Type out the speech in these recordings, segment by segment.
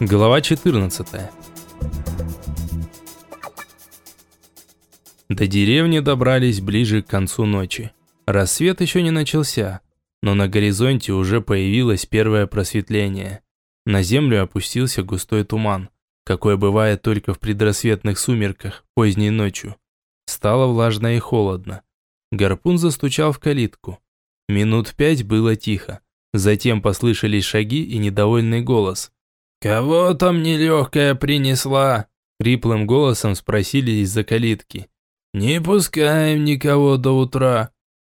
Глава 14 До деревни добрались ближе к концу ночи. Рассвет еще не начался, но на горизонте уже появилось первое просветление. На землю опустился густой туман, какой бывает только в предрассветных сумерках, поздней ночью. Стало влажно и холодно. Гарпун застучал в калитку. Минут пять было тихо. Затем послышались шаги и недовольный голос – «Кого там нелегкая принесла?» Хриплым голосом спросили из-за калитки. «Не пускаем никого до утра».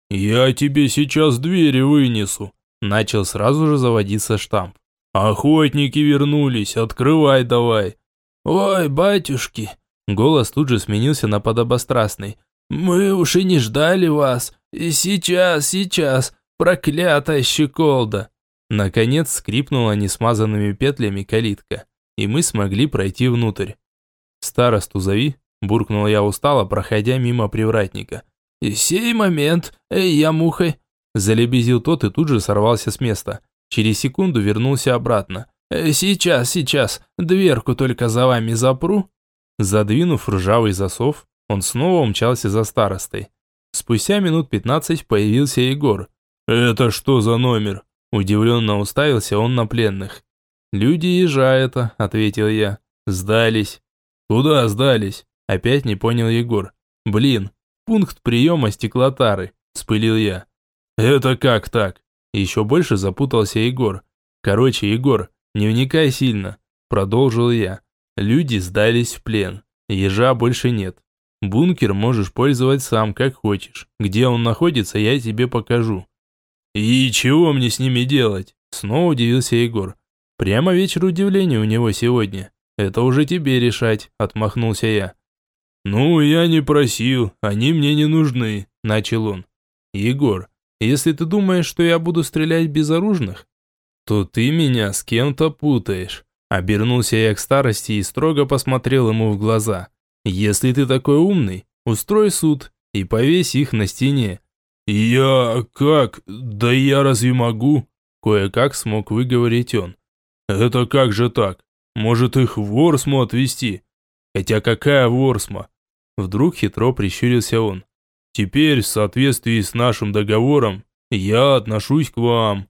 «Я тебе сейчас двери вынесу», начал сразу же заводиться штамп. «Охотники вернулись, открывай давай». «Ой, батюшки!» Голос тут же сменился на подобострастный. «Мы уж и не ждали вас. И сейчас, сейчас, проклятая щеколда!» Наконец скрипнула несмазанными петлями калитка, и мы смогли пройти внутрь. «Старосту зови», – буркнул я устало, проходя мимо привратника. «И сей момент, эй, я мухой!» Залебезил тот и тут же сорвался с места. Через секунду вернулся обратно. «Э, «Сейчас, сейчас, дверку только за вами запру». Задвинув ржавый засов, он снова умчался за старостой. Спустя минут пятнадцать появился Егор. «Это что за номер?» Удивленно уставился он на пленных. «Люди ежа это», — ответил я. «Сдались». «Куда сдались?» Опять не понял Егор. «Блин, пункт приема стеклотары», — спылил я. «Это как так?» Еще больше запутался Егор. «Короче, Егор, не вникай сильно», — продолжил я. «Люди сдались в плен. Ежа больше нет. Бункер можешь пользовать сам, как хочешь. Где он находится, я тебе покажу. «И чего мне с ними делать?» Снова удивился Егор. «Прямо вечер удивления у него сегодня. Это уже тебе решать», – отмахнулся я. «Ну, я не просил, они мне не нужны», – начал он. «Егор, если ты думаешь, что я буду стрелять безоружных, то ты меня с кем-то путаешь». Обернулся я к старости и строго посмотрел ему в глаза. «Если ты такой умный, устрой суд и повесь их на стене. «Я... как? Да я разве могу?» Кое-как смог выговорить он. «Это как же так? Может их в Ворсму отвезти?» «Хотя какая Ворсма?» Вдруг хитро прищурился он. «Теперь, в соответствии с нашим договором, я отношусь к вам.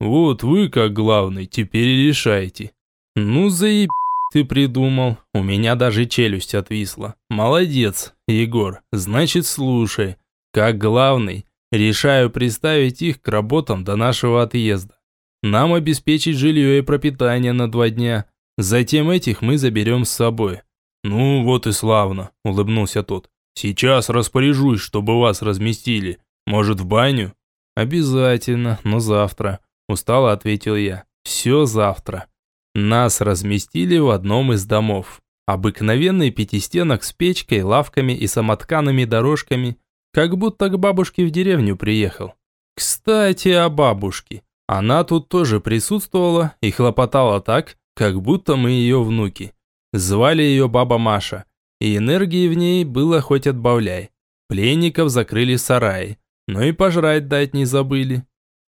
Вот вы, как главный, теперь решайте». «Ну, заеб... ты придумал. У меня даже челюсть отвисла. Молодец, Егор. Значит, слушай. Как главный, Решаю приставить их к работам до нашего отъезда. Нам обеспечить жилье и пропитание на два дня. Затем этих мы заберем с собой. Ну вот и славно, улыбнулся тот. Сейчас распоряжусь, чтобы вас разместили. Может, в баню? Обязательно, но завтра. Устало ответил я. Все завтра. Нас разместили в одном из домов. Обыкновенный пятистенок с печкой, лавками и самотканными дорожками – как будто к бабушке в деревню приехал. Кстати, о бабушке. Она тут тоже присутствовала и хлопотала так, как будто мы ее внуки. Звали ее баба Маша, и энергии в ней было хоть отбавляй. Пленников закрыли в сарае, но и пожрать дать не забыли.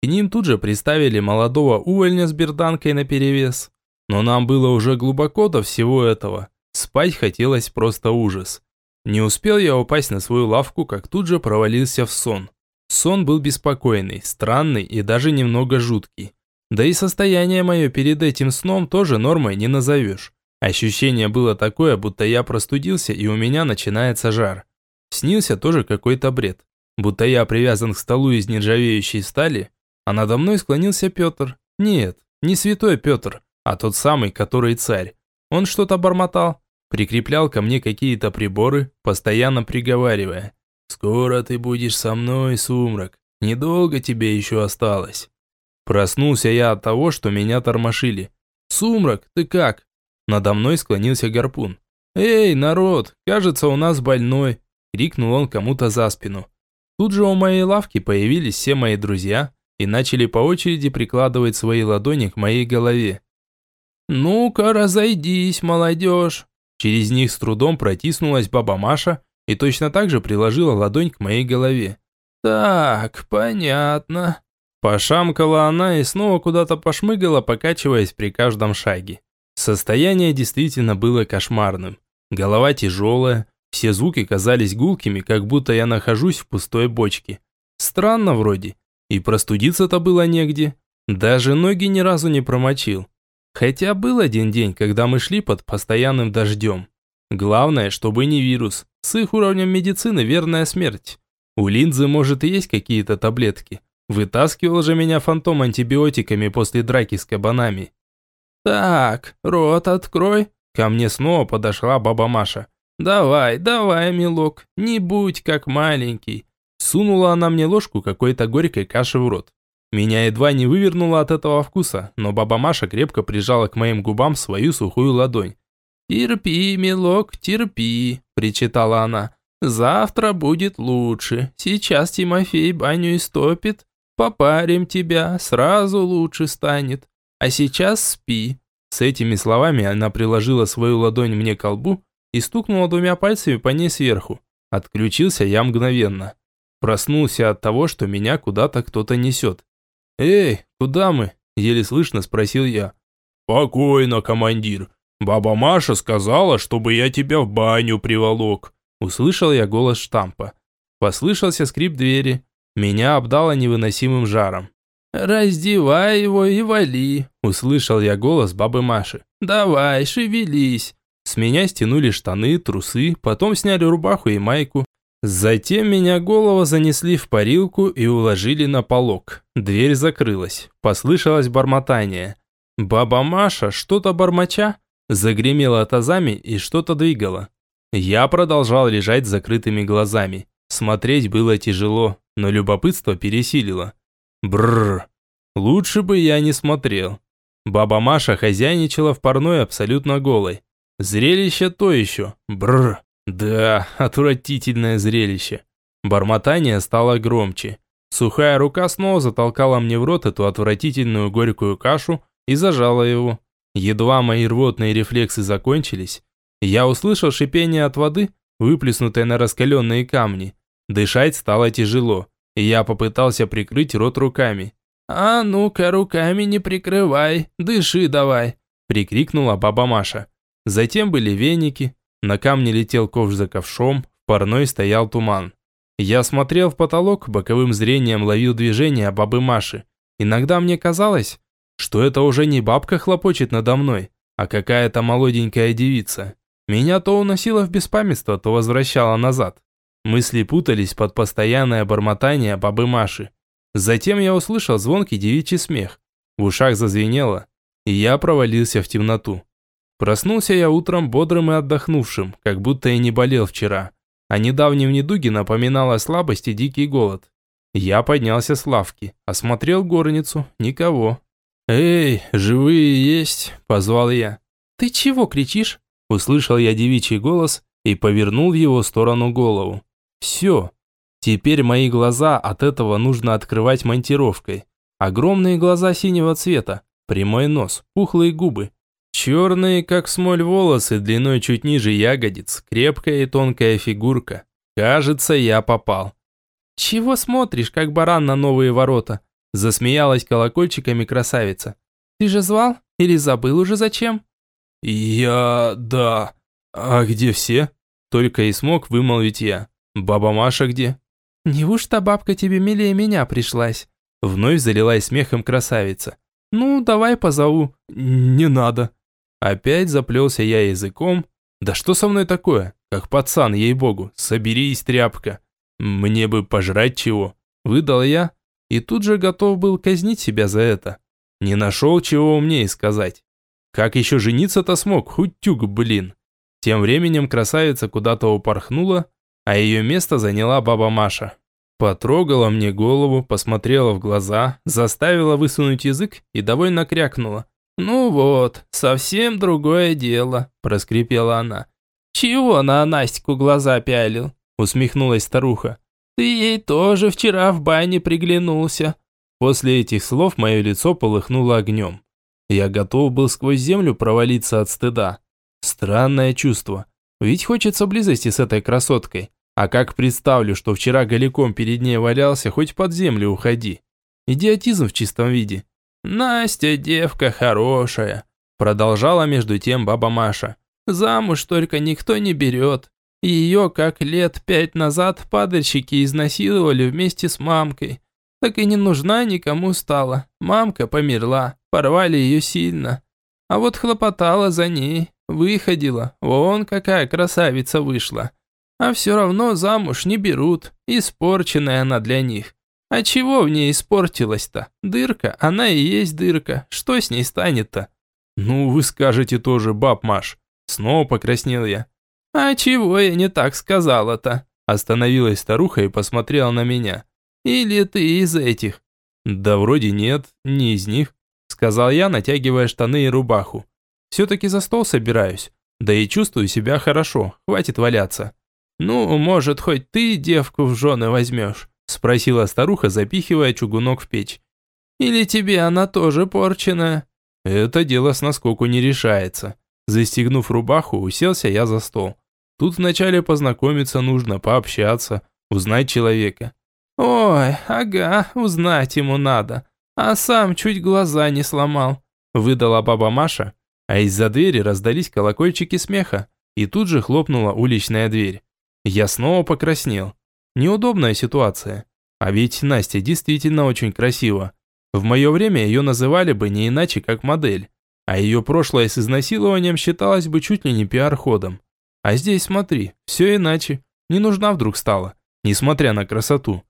К ним тут же приставили молодого увольня с берданкой наперевес. Но нам было уже глубоко до всего этого. Спать хотелось просто ужас. Не успел я упасть на свою лавку, как тут же провалился в сон. Сон был беспокойный, странный и даже немного жуткий. Да и состояние мое перед этим сном тоже нормой не назовешь. Ощущение было такое, будто я простудился и у меня начинается жар. Снился тоже какой-то бред. Будто я привязан к столу из нержавеющей стали, а надо мной склонился Петр. Нет, не святой Петр, а тот самый, который царь. Он что-то бормотал, прикреплял ко мне какие-то приборы, постоянно приговаривая. «Скоро ты будешь со мной, сумрак. Недолго тебе еще осталось». Проснулся я от того, что меня тормошили. «Сумрак, ты как?» Надо мной склонился гарпун. «Эй, народ, кажется, у нас больной!» Крикнул он кому-то за спину. Тут же у моей лавки появились все мои друзья и начали по очереди прикладывать свои ладони к моей голове. «Ну-ка, разойдись, молодежь!» Через них с трудом протиснулась баба Маша и точно так же приложила ладонь к моей голове. «Так, понятно». Пошамкала она и снова куда-то пошмыгала, покачиваясь при каждом шаге. Состояние действительно было кошмарным. Голова тяжелая, все звуки казались гулкими, как будто я нахожусь в пустой бочке. Странно вроде. И простудиться-то было негде. Даже ноги ни разу не промочил. Хотя был один день, когда мы шли под постоянным дождем. Главное, чтобы не вирус. С их уровнем медицины верная смерть. У линзы, может, и есть какие-то таблетки. Вытаскивал же меня фантом антибиотиками после драки с кабанами. «Так, рот открой». Ко мне снова подошла баба Маша. «Давай, давай, милок, не будь как маленький». Сунула она мне ложку какой-то горькой каши в рот. Меня едва не вывернуло от этого вкуса, но баба Маша крепко прижала к моим губам свою сухую ладонь. «Терпи, милок, терпи», – причитала она. «Завтра будет лучше. Сейчас Тимофей баню истопит. Попарим тебя, сразу лучше станет. А сейчас спи». С этими словами она приложила свою ладонь мне к колбу и стукнула двумя пальцами по ней сверху. Отключился я мгновенно. Проснулся от того, что меня куда-то кто-то несет. «Эй, куда мы?» – еле слышно спросил я. «Спокойно, командир. Баба Маша сказала, чтобы я тебя в баню приволок». Услышал я голос штампа. Послышался скрип двери. Меня обдало невыносимым жаром. «Раздевай его и вали», – услышал я голос бабы Маши. «Давай, шевелись». С меня стянули штаны, трусы, потом сняли рубаху и майку. Затем меня голова занесли в парилку и уложили на полок. Дверь закрылась. Послышалось бормотание. Баба Маша, что-то бормоча, загремела тазами и что-то двигала. Я продолжал лежать с закрытыми глазами. Смотреть было тяжело, но любопытство пересилило. Бррр. Лучше бы я не смотрел. Баба Маша хозяйничала в парной абсолютно голой. Зрелище то еще. Бррр. Да, отвратительное зрелище. Бормотание стало громче. Сухая рука снова затолкала мне в рот эту отвратительную горькую кашу и зажала его. Едва мои рвотные рефлексы закончились, я услышал шипение от воды, выплеснутой на раскаленные камни. Дышать стало тяжело, и я попытался прикрыть рот руками. «А ну-ка, руками не прикрывай, дыши давай!» прикрикнула баба Маша. Затем были веники, на камне летел ковш за ковшом, в парной стоял туман. Я смотрел в потолок, боковым зрением ловил движения бабы Маши. Иногда мне казалось, что это уже не бабка хлопочет надо мной, а какая-то молоденькая девица. Меня то уносило в беспамятство, то возвращало назад. Мысли путались под постоянное бормотание бабы Маши. Затем я услышал звонкий девичий смех. В ушах зазвенело, и я провалился в темноту. Проснулся я утром бодрым и отдохнувшим, как будто и не болел вчера. О недавнем недуге напоминала слабость и дикий голод. Я поднялся с лавки, осмотрел горницу, никого. «Эй, живые есть?» – позвал я. «Ты чего кричишь?» – услышал я девичий голос и повернул в его сторону голову. «Все. Теперь мои глаза от этого нужно открывать монтировкой. Огромные глаза синего цвета, прямой нос, пухлые губы, Черные, как смоль волосы, длиной чуть ниже ягодиц, крепкая и тонкая фигурка. Кажется, я попал. «Чего смотришь, как баран на новые ворота?» Засмеялась колокольчиками красавица. «Ты же звал? Или забыл уже зачем?» «Я... да. А где все?» Только и смог вымолвить я. «Баба Маша где?» «Неужто бабка тебе милее меня пришлась?» Вновь залилась смехом красавица. «Ну, давай позову». «Не надо», Опять заплелся я языком. Да что со мной такое? Как пацан, ей-богу. Соберись, тряпка. Мне бы пожрать чего. Выдал я. И тут же готов был казнить себя за это. Не нашел чего умнее сказать. Как еще жениться-то смог? Хоть тюк, блин. Тем временем красавица куда-то упорхнула, а ее место заняла баба Маша. Потрогала мне голову, посмотрела в глаза, заставила высунуть язык и довольно крякнула. «Ну вот, совсем другое дело», – проскрипела она. «Чего на Настику глаза пялил?» – усмехнулась старуха. «Ты ей тоже вчера в бане приглянулся». После этих слов мое лицо полыхнуло огнем. Я готов был сквозь землю провалиться от стыда. Странное чувство. Ведь хочется близости с этой красоткой. А как представлю, что вчера голиком перед ней валялся, хоть под землю уходи. Идиотизм в чистом виде. «Настя девка хорошая», – Продолжала между тем баба Маша. Замуж только никто не берет. Ее, как лет пять назад, падальщики изнасиловали вместе с мамкой. Так и не нужна никому стала. Мамка померла, порвали ее сильно. А вот хлопотала за ней, выходила. Вон какая красавица вышла. А все равно замуж не берут, испорченная она для них. А чего в ней испортилась-то? Дырка, она и есть дырка. Что с ней станет-то? Ну, вы скажете тоже, баб Маш. Снова покраснел я. А чего я не так сказала-то? Остановилась старуха и посмотрела на меня. Или ты из этих? Да вроде нет, не из них, сказал я, натягивая штаны и рубаху. Все-таки за стол собираюсь. Да и чувствую себя хорошо, хватит валяться. Ну, может, хоть ты девку в жены возьмешь? Спросила старуха, запихивая чугунок в печь. Или тебе она тоже порченная? Это дело с наскоку не решается. Застегнув рубаху, уселся я за стол. Тут вначале познакомиться нужно, пообщаться, узнать человека. «Ой, ага, узнать ему надо. А сам чуть глаза не сломал», – выдала баба Маша, а из-за двери раздались колокольчики смеха, и тут же хлопнула уличная дверь. Я снова покраснел. Неудобная ситуация. А ведь Настя действительно очень красива. В мое время ее называли бы не иначе, как модель. А ее прошлое с изнасилованием считалось бы чуть ли не пиар-ходом. А здесь смотри, все иначе. Не нужна вдруг стала, несмотря на красоту.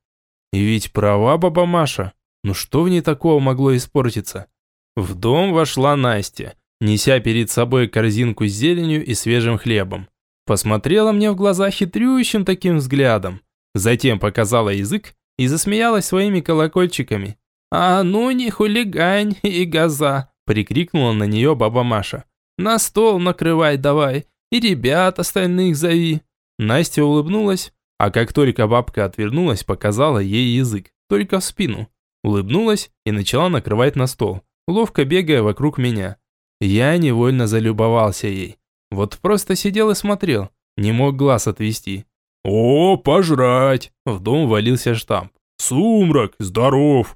И ведь права баба Маша. Ну что в ней такого могло испортиться? В дом вошла Настя, неся перед собой корзинку с зеленью и свежим хлебом. Посмотрела мне в глаза хитрющим таким взглядом. Затем показала язык и засмеялась своими колокольчиками. «А ну не хулигань и газа!» – прикрикнула на нее баба Маша. «На стол накрывай давай, и ребят остальных зови!» Настя улыбнулась, а как только бабка отвернулась, показала ей язык, только в спину. Улыбнулась и начала накрывать на стол, ловко бегая вокруг меня. Я невольно залюбовался ей. Вот просто сидел и смотрел, не мог глаз отвести. «О, пожрать!» В дом валился штамп. «Сумрак, здоров!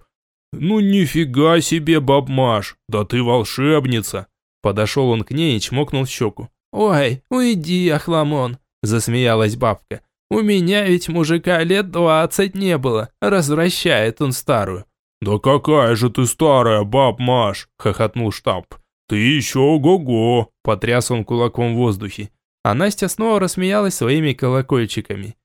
«Ну нифига себе, бабмаш, да ты волшебница!» Подошел он к ней и чмокнул в щеку. «Ой, уйди, Ахламон!» – засмеялась бабка. «У меня ведь мужика лет двадцать не было, развращает он старую». «Да какая же ты старая, бабмаш!» – хохотнул штамп. «Ты еще ого-го!» – потряс он кулаком в воздухе. А Настя снова рассмеялась своими колокольчиками.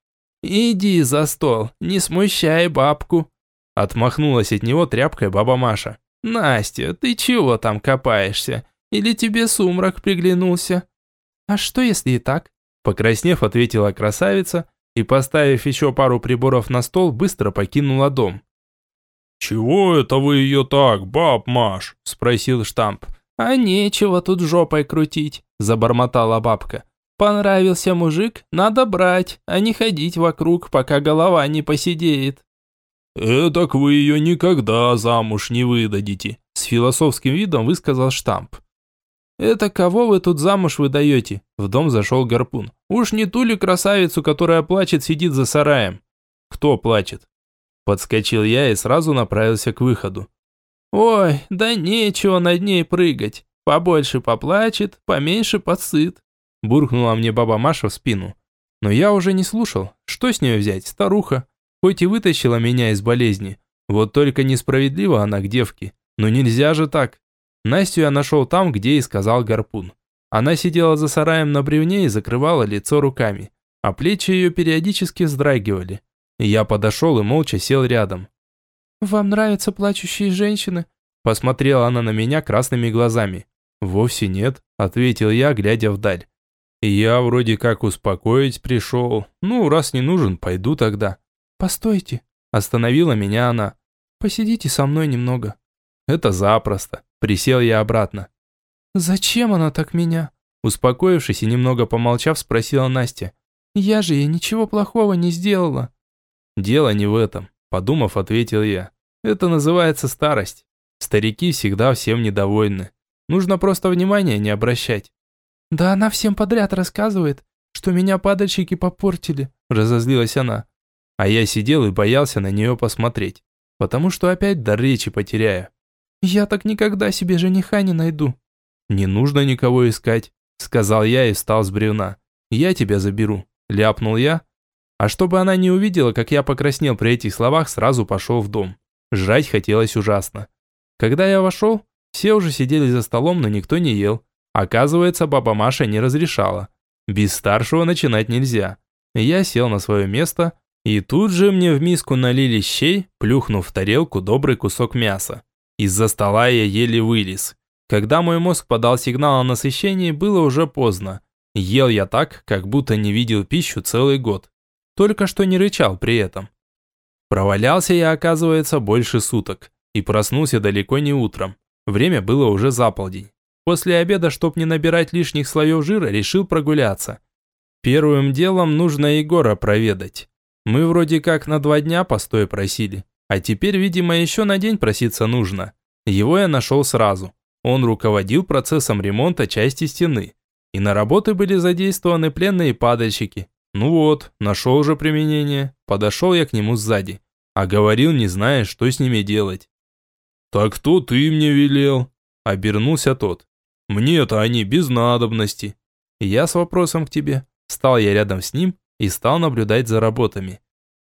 «Иди за стол, не смущай бабку», Отмахнулась от него тряпкой баба Маша. «Настя, ты чего там копаешься? Или тебе сумрак приглянулся?» «А что, если и так?» Покраснев, ответила красавица и, поставив еще пару приборов на стол, быстро покинула дом. «Чего это вы ее так, баб Маш?» – спросил штамп. «А нечего тут жопой крутить», – забормотала бабка. «Понравился мужик, надо брать, а не ходить вокруг, пока голова не посидеет». «Эдак вы ее никогда замуж не выдадите», – с философским видом высказал штамп. «Это кого вы тут замуж выдаете?» В дом зашел гарпун. «Уж не ту ли красавицу, которая плачет, сидит за сараем?» «Кто плачет?» Подскочил я и сразу направился к выходу. «Ой, да нечего над ней прыгать. Побольше поплачет, поменьше подсыт», буркнула мне баба Маша в спину. Но я уже не слушал. Что с нее взять, старуха? Хоть и вытащила меня из болезни, вот только несправедливо она к девке. Но нельзя же так. Настю я нашел там, где и сказал гарпун. Она сидела за сараем на бревне и закрывала лицо руками, а плечи ее периодически вздрагивали. Я подошел и молча сел рядом. «Вам нравятся плачущие женщины?» Посмотрела она на меня красными глазами. «Вовсе нет», – ответил я, глядя вдаль. «Я вроде как успокоить пришел. Ну, раз не нужен, пойду тогда». «Постойте!» – остановила меня она. «Посидите со мной немного». «Это запросто». Присел я обратно. «Зачем она так меня?» Успокоившись и немного помолчав, спросила Настя. «Я же ей ничего плохого не сделала». «Дело не в этом», – подумав, ответил я. «Это называется старость. Старики всегда всем недовольны. Нужно просто внимания не обращать». «Да она всем подряд рассказывает, что меня падальщики попортили», – разозлилась она. А я сидел и боялся на нее посмотреть, потому что опять дар речи потеряю. «Я так никогда себе жениха не найду». «Не нужно никого искать», – сказал я и встал с бревна. «Я тебя заберу», – ляпнул я. А чтобы она не увидела, как я покраснел при этих словах, сразу пошел в дом. Жрать хотелось ужасно. Когда я вошел, все уже сидели за столом, но никто не ел. Оказывается, баба Маша не разрешала. Без старшего начинать нельзя. Я сел на свое место, и тут же мне в миску налили щей, плюхнув в тарелку добрый кусок мяса. Из-за стола я еле вылез. Когда мой мозг подал сигнал о насыщении, было уже поздно. Ел я так, как будто не видел пищу целый год. Только что не рычал при этом. Провалялся я, оказывается, больше суток. И проснулся далеко не утром. Время было уже за полдень. После обеда, чтоб не набирать лишних слоев жира, решил прогуляться. Первым делом нужно Егора проведать. Мы вроде как на два дня постой просили. А теперь, видимо, еще на день проситься нужно. Его я нашел сразу. Он руководил процессом ремонта части стены. И на работы были задействованы пленные падальщики. Ну вот, нашел уже применение. Подошел я к нему сзади. А говорил, не зная, что с ними делать. «Так кто ты мне велел?» Обернулся тот. «Мне-то они без надобности». Я с вопросом к тебе. Стал я рядом с ним и стал наблюдать за работами.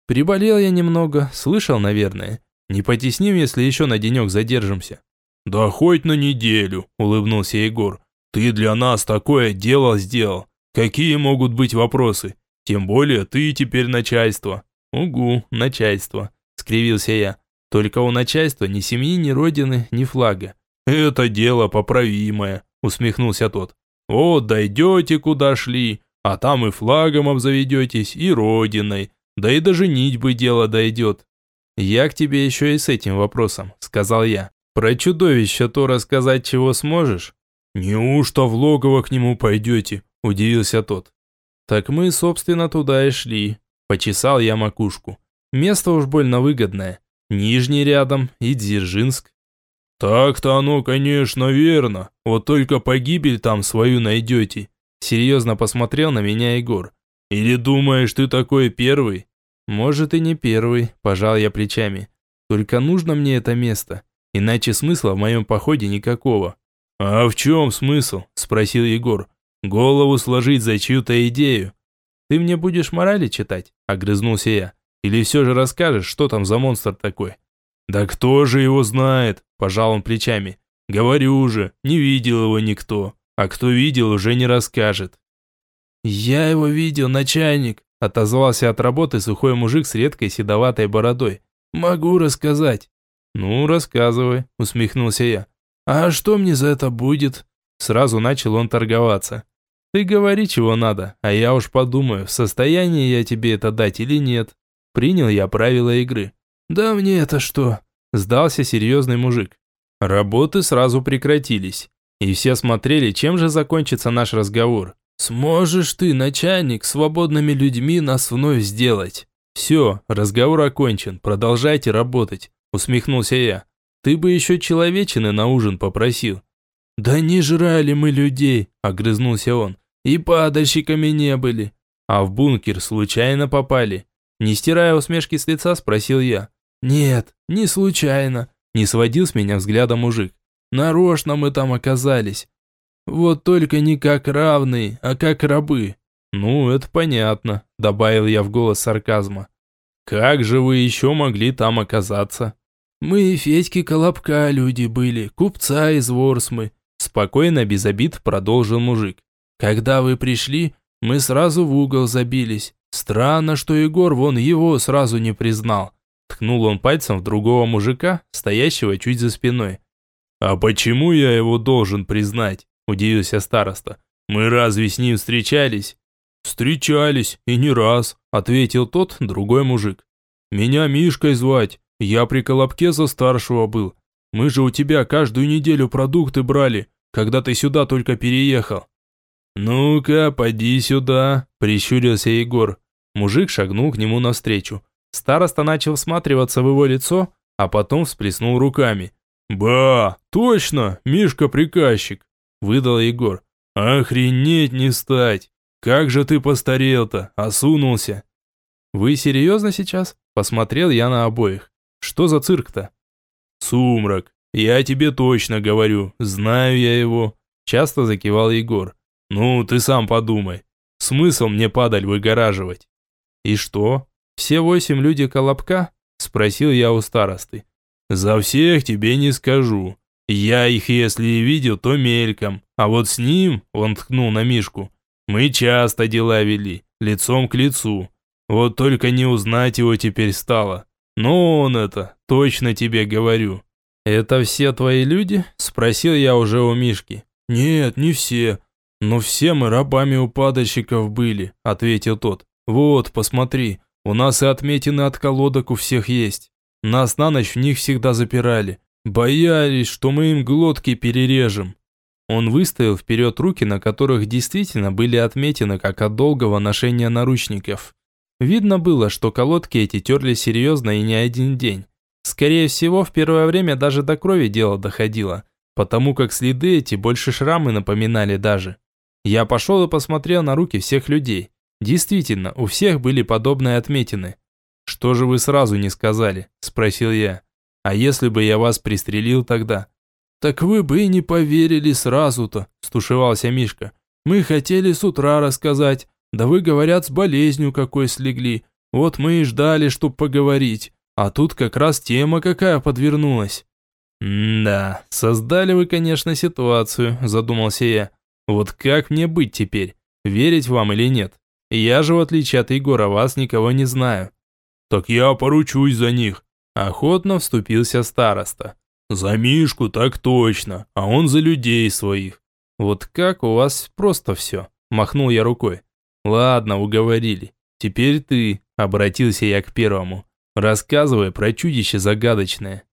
Приболел я немного, слышал, наверное. Не потесним, если еще на денек задержимся. «Да хоть на неделю», – улыбнулся Егор. «Ты для нас такое дело сделал. Какие могут быть вопросы? Тем более ты теперь начальство». «Угу, начальство», – скривился я. «Только у начальства ни семьи, ни родины, ни флага». «Это дело поправимое», – усмехнулся тот. «Вот дойдете, куда шли, а там и флагом обзаведетесь, и родиной, да и до женитьбы дело дойдет». «Я к тебе еще и с этим вопросом», – сказал я. Про чудовище то рассказать чего сможешь? Неужто в логово к нему пойдете? Удивился тот. Так мы, собственно, туда и шли. Почесал я макушку. Место уж больно выгодное. Нижний рядом и Дзержинск. Так-то оно, конечно, верно. Вот только погибель там свою найдете. Серьезно посмотрел на меня Егор. Или думаешь, ты такой первый? Может и не первый, пожал я плечами. Только нужно мне это место. Иначе смысла в моем походе никакого. «А в чем смысл?» – спросил Егор. «Голову сложить за чью-то идею». «Ты мне будешь морали читать?» – огрызнулся я. «Или все же расскажешь, что там за монстр такой?» «Да кто же его знает?» – пожал он плечами. «Говорю же, не видел его никто, а кто видел, уже не расскажет». «Я его видел, начальник», – отозвался от работы сухой мужик с редкой седоватой бородой. «Могу рассказать». «Ну, рассказывай», – усмехнулся я. «А что мне за это будет?» Сразу начал он торговаться. «Ты говори, чего надо, а я уж подумаю, в состоянии я тебе это дать или нет». Принял я правила игры. «Да мне это что?» Сдался серьезный мужик. Работы сразу прекратились. И все смотрели, чем же закончится наш разговор. «Сможешь ты, начальник, свободными людьми нас вновь сделать?» «Все, разговор окончен, продолжайте работать усмехнулся я. Ты бы еще человечины на ужин попросил. Да не жрали мы людей, огрызнулся он. И падальщиками не были. А в бункер случайно попали. Не стирая усмешки с лица, спросил я. Нет, не случайно, не сводил с меня взгляда мужик. Нарочно мы там оказались. Вот только не как равные, а как рабы. Ну, это понятно, добавил я в голос сарказма. Как же вы еще могли там оказаться? Мы Федьки Колобка люди были, купца из Ворсмы. Спокойно, без обид, продолжил мужик. Когда вы пришли, мы сразу в угол забились. Странно, что Егор вон его сразу не признал. Ткнул он пальцем в другого мужика, стоящего чуть за спиной. «А почему я его должен признать?» – удивился староста. «Мы разве с ним встречались?» «Встречались, и не раз», – ответил тот, другой мужик. «Меня Мишкой звать. Я при Колобке за старшего был. Мы же у тебя каждую неделю продукты брали, когда ты сюда только переехал». «Ну-ка, поди сюда», – прищурился Егор. Мужик шагнул к нему навстречу. Староста начал всматриваться в его лицо, а потом всплеснул руками. «Ба, точно, Мишка-приказчик», – выдал Егор. «Охренеть не стать! Как же ты постарел-то, осунулся!» «Вы серьезно сейчас?» – посмотрел я на обоих. Что за цирк-то? Сумрак. Я тебе точно говорю, знаю я его. часто закивал Егор. Ну, ты сам подумай. Смысл мне падаль выгораживать? И что? Все восемь люди Колобка? Спросил я у старосты. За всех тебе не скажу. Я их, если и видел, то мельком. А вот с ним, он ткнул на Мишку, мы часто дела вели, лицом к лицу. Вот только не узнать его теперь стало. Но он это, точно тебе говорю. «Это все твои люди?» – спросил я уже у Мишки. «Нет, не все. Но все мы рабами у падальщиков были», – ответил тот. «Вот, посмотри, у нас и отметины от колодок у всех есть. Нас на ночь в них всегда запирали. Боялись, что мы им глотки перережем». Он выставил вперед руки, на которых действительно были отметины, как от долгого ношения наручников. Видно было, что колодки эти терли серьезно и не один день. Скорее всего, в первое время даже до крови дело доходило, потому как следы эти больше шрамы напоминали даже. Я пошел и посмотрел на руки всех людей. Действительно, у всех были подобные отметины. «Что же вы сразу не сказали?» – спросил я. «А если бы я вас пристрелил тогда?» «Так вы бы и не поверили сразу-то», – стушевался Мишка. «Мы хотели с утра рассказать, да вы, говорят, с болезнью какой слегли. Вот мы и ждали, чтоб поговорить. А тут как раз тема какая подвернулась. «Да, создали вы, конечно, ситуацию», – задумался я. «Вот как мне быть теперь? Верить вам или нет? Я же, в отличие от Егора, вас никого не знаю». «Так я поручусь за них», – охотно вступился староста. «За Мишку так точно, а он за людей своих». «Вот как у вас просто все», – махнул я рукой. «Ладно, уговорили. Теперь ты», – обратился я к первому. Рассказывай про чудище загадочное.